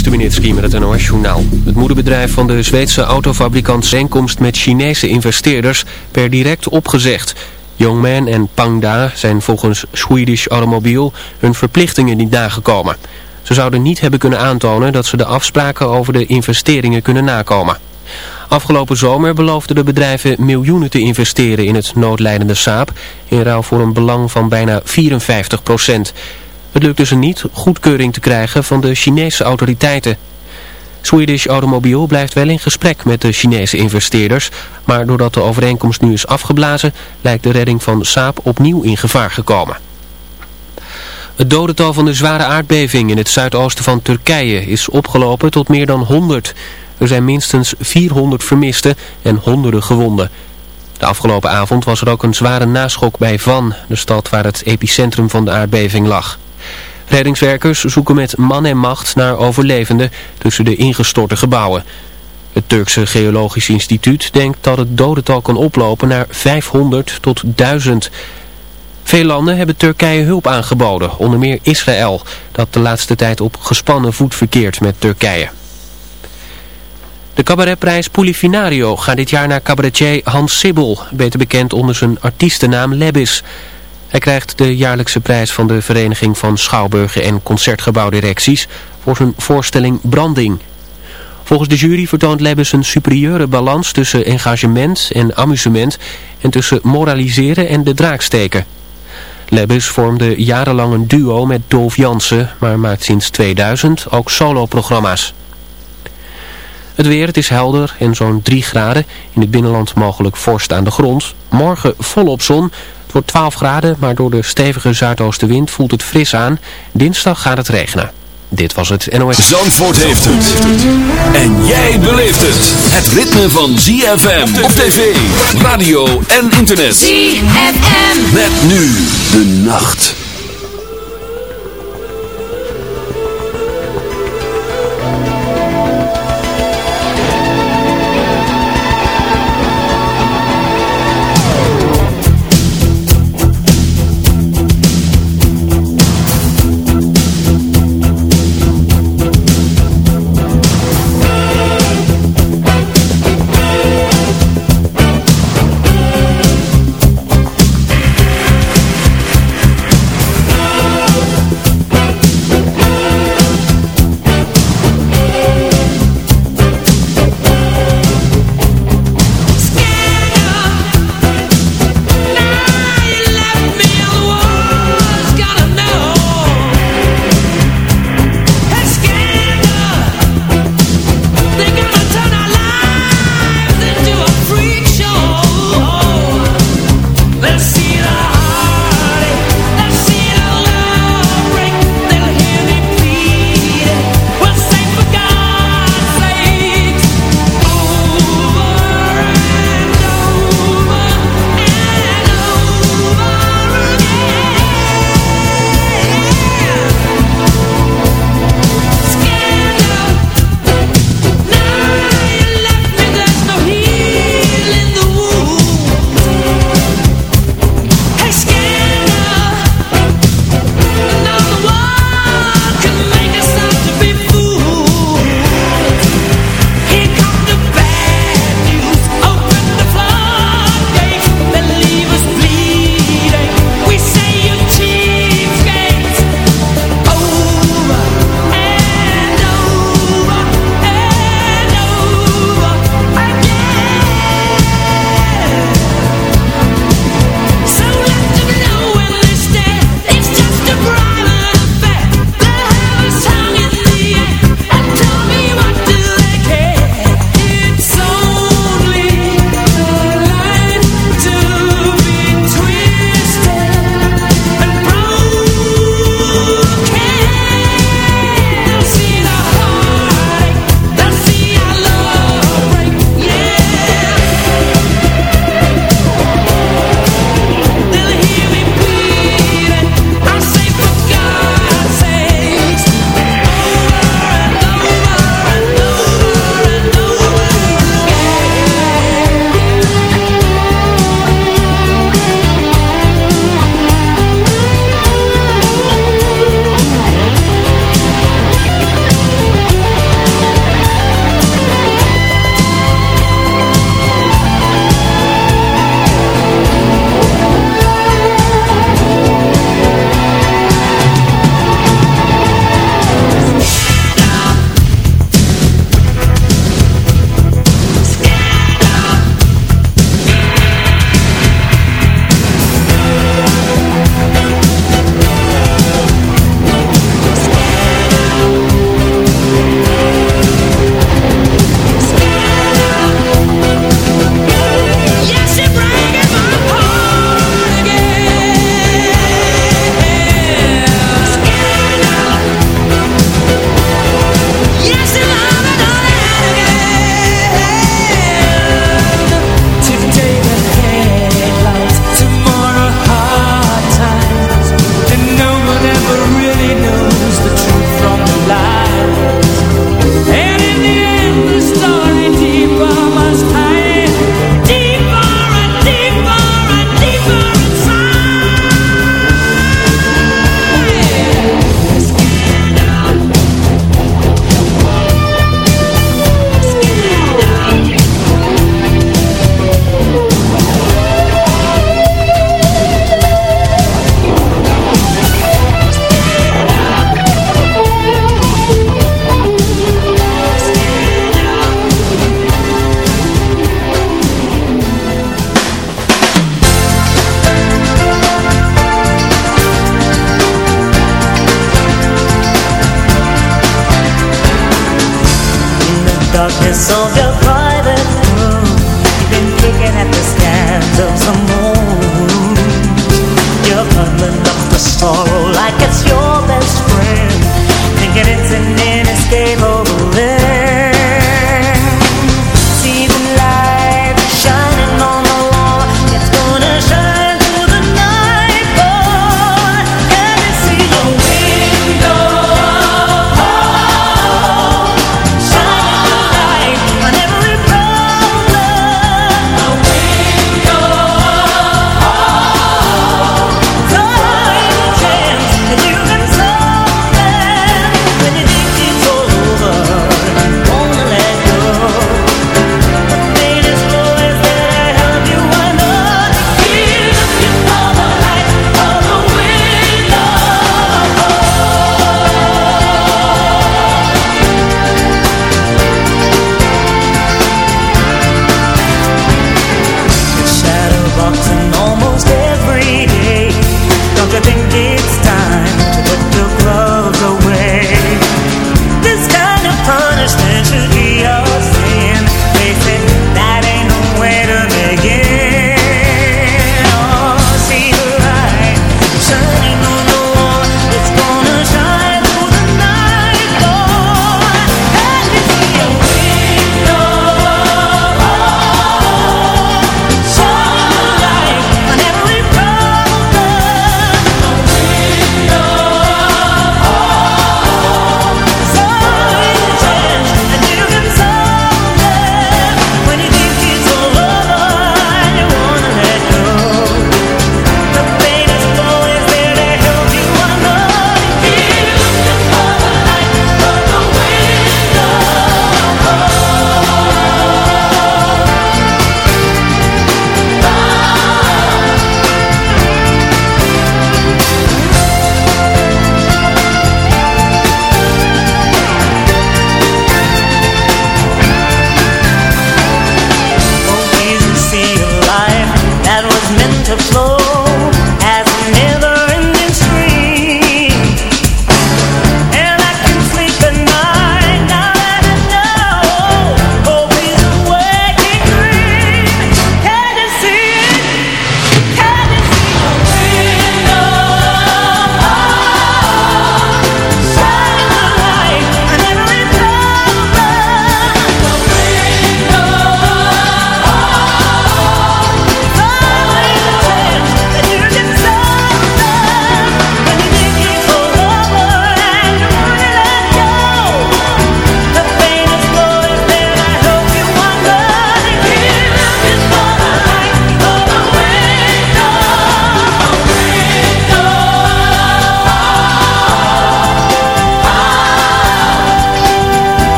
Stubenitski met het NOS-journaal. Het moederbedrijf van de Zweedse autofabrikant Zenkomst met Chinese investeerders per direct opgezegd. Youngman en Pangda zijn volgens Swedish Automobile hun verplichtingen niet nagekomen. Ze zouden niet hebben kunnen aantonen dat ze de afspraken over de investeringen kunnen nakomen. Afgelopen zomer beloofden de bedrijven miljoenen te investeren in het noodlijdende Saab... in ruil voor een belang van bijna 54 procent... Het lukte ze niet goedkeuring te krijgen van de Chinese autoriteiten. Swedish Automobile blijft wel in gesprek met de Chinese investeerders, maar doordat de overeenkomst nu is afgeblazen, lijkt de redding van Saab opnieuw in gevaar gekomen. Het dodental van de zware aardbeving in het zuidoosten van Turkije is opgelopen tot meer dan 100. Er zijn minstens 400 vermisten en honderden gewonden. De afgelopen avond was er ook een zware naschok bij Van, de stad waar het epicentrum van de aardbeving lag. Reddingswerkers zoeken met man en macht naar overlevenden tussen de ingestorte gebouwen. Het Turkse Geologisch Instituut denkt dat het dodental kan oplopen naar 500 tot 1000. Veel landen hebben Turkije hulp aangeboden, onder meer Israël, dat de laatste tijd op gespannen voet verkeert met Turkije. De cabaretprijs Polifinario gaat dit jaar naar cabaretier Hans Sibbel, beter bekend onder zijn artiestennaam Lebis. Hij krijgt de jaarlijkse prijs van de Vereniging van Schouwburgen en Concertgebouwdirecties voor zijn voorstelling Branding. Volgens de jury vertoont Lebbes een superieure balans tussen engagement en amusement en tussen moraliseren en de draak steken. Lebbes vormde jarenlang een duo met Dolf Jansen, maar maakt sinds 2000 ook soloprogramma's. Het weer, het is helder en zo'n 3 graden. In het binnenland mogelijk vorst aan de grond. Morgen volop zon. Het wordt 12 graden, maar door de stevige zuidoostenwind voelt het fris aan. Dinsdag gaat het regenen. Dit was het NOS. Zandvoort heeft het. En jij beleeft het. Het ritme van ZFM op tv, radio en internet. ZFM. Met nu de nacht.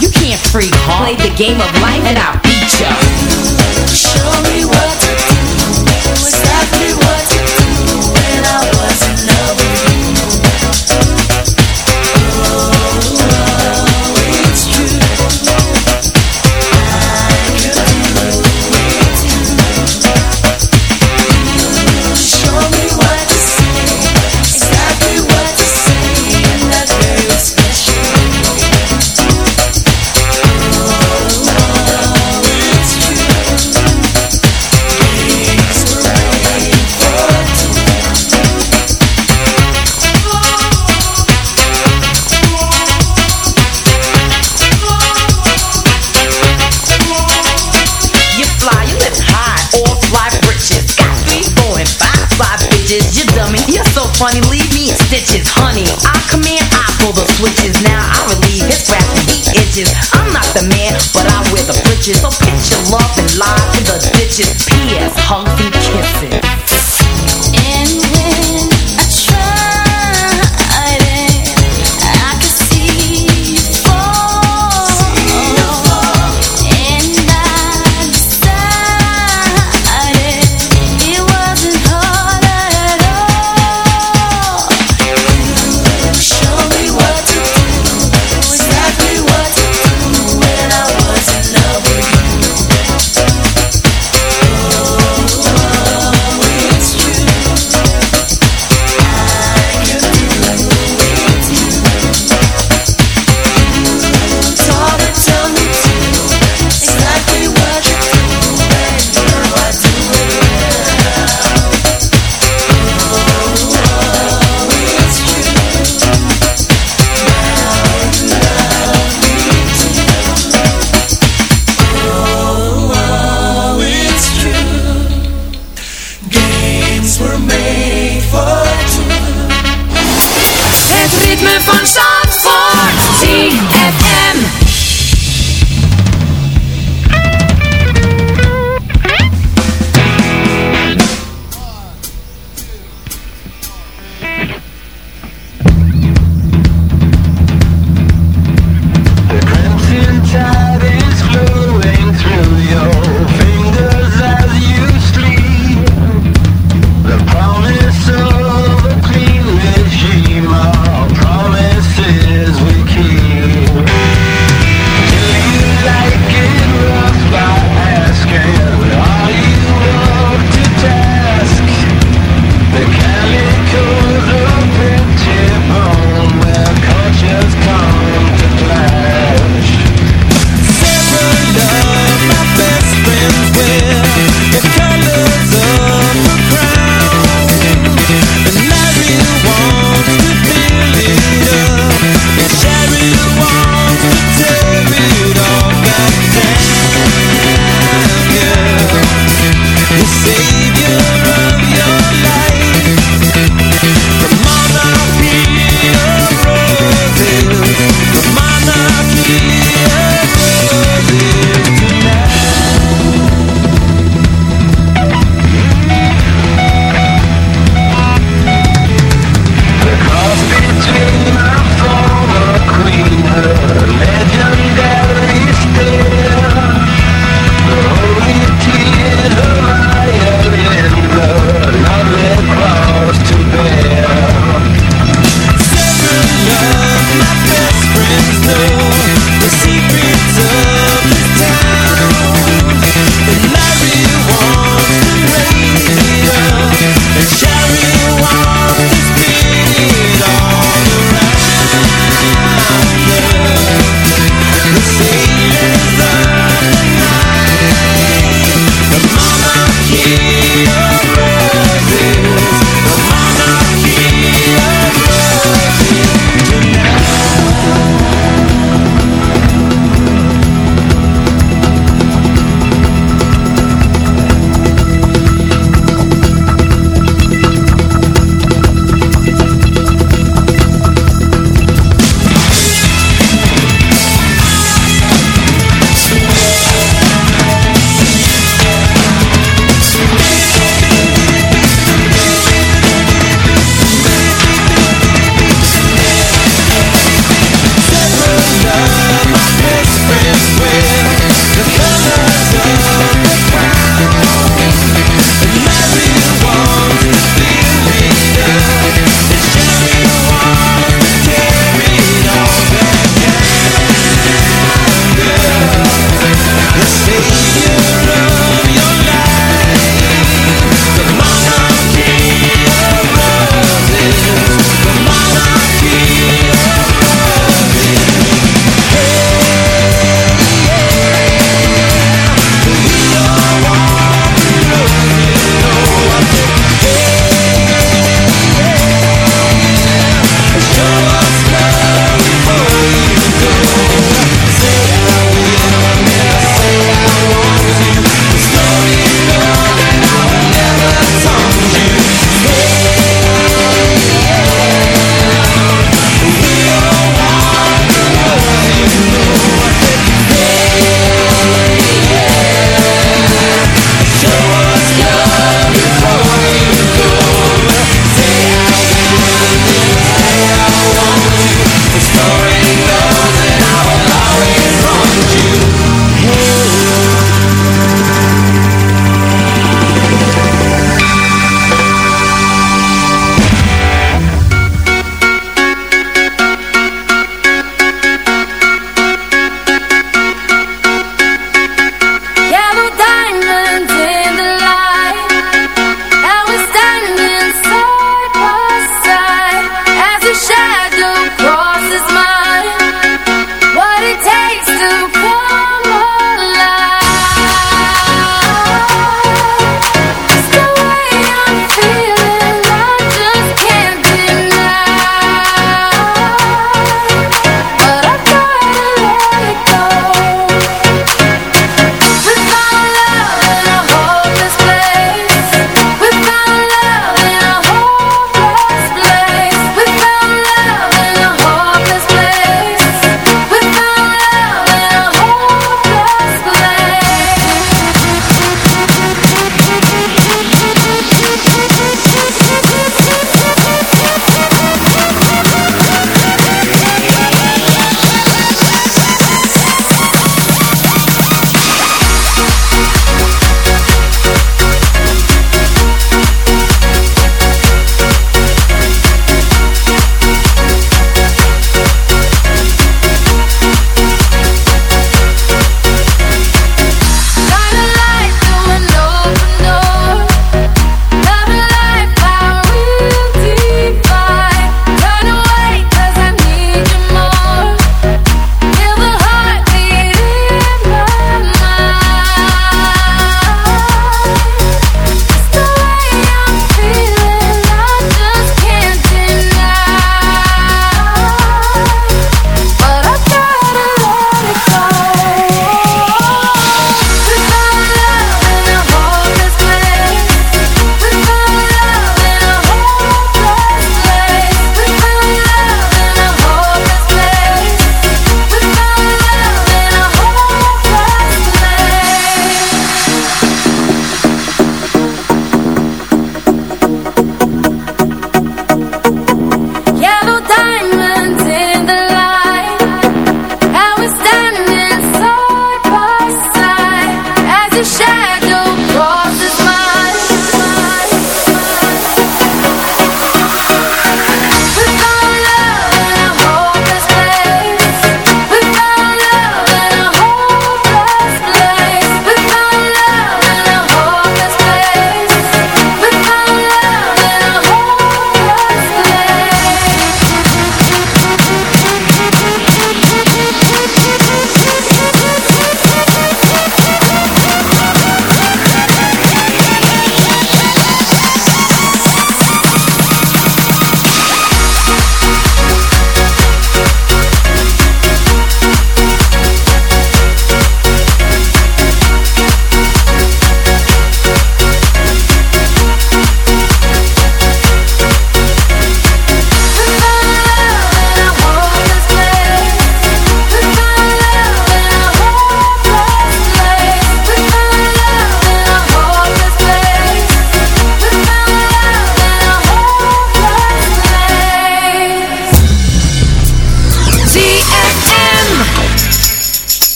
You can't freak, huh? Play the game of life and I'll beat ya.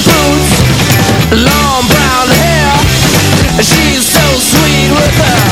boots, long brown hair. She's so sweet with her.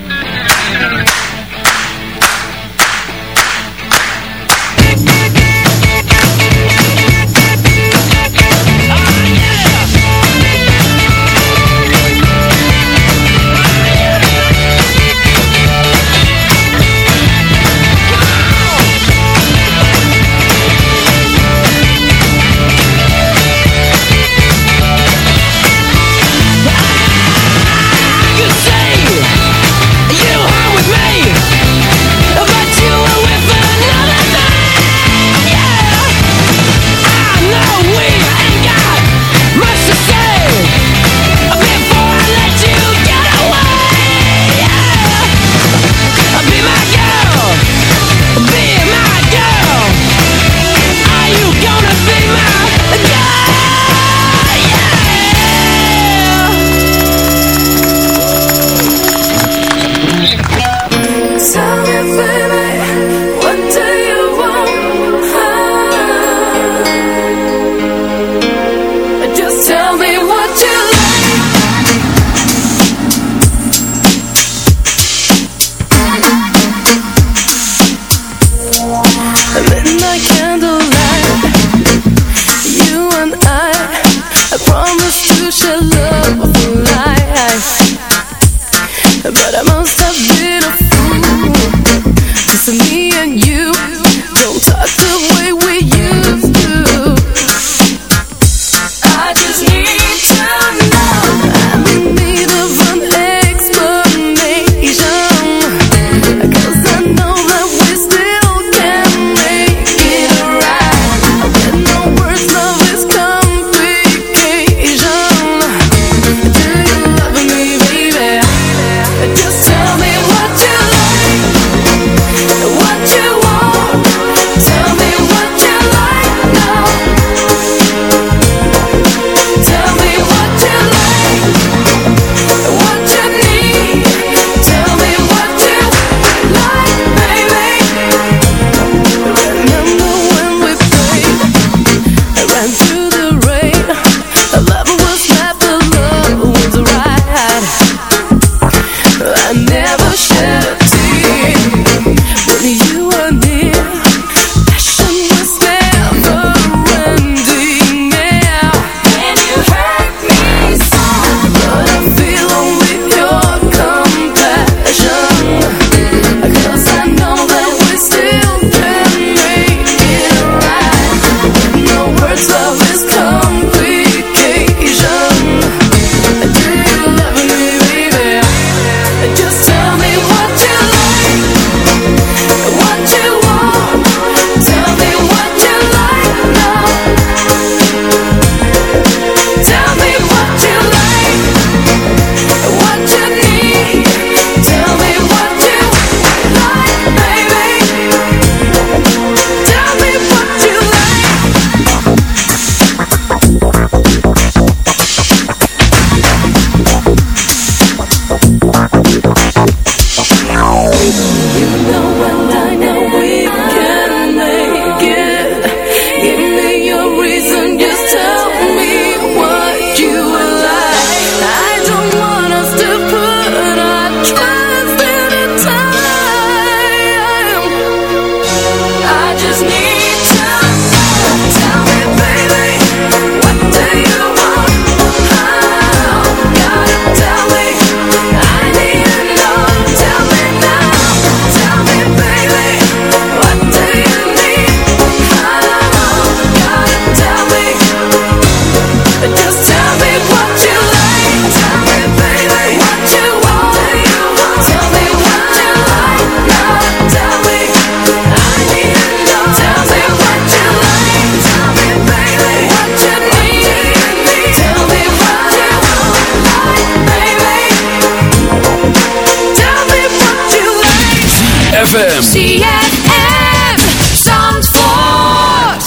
ZFM. ZFM. Zandvoort.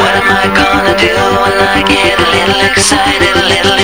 What am I gonna do when I get a little excited, a little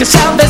yourself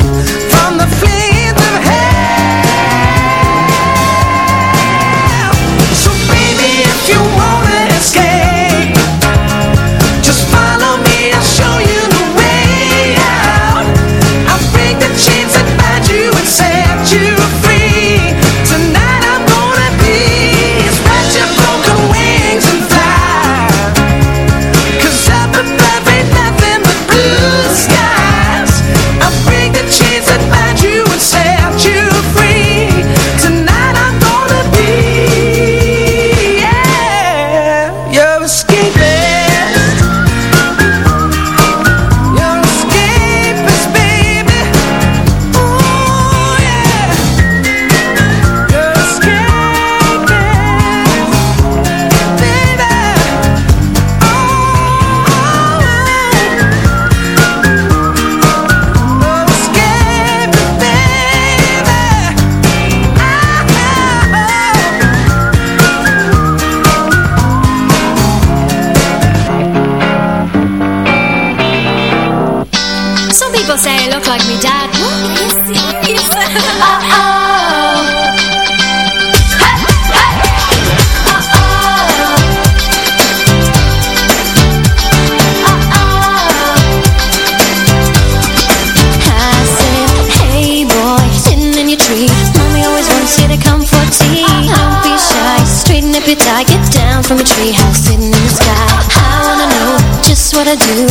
you.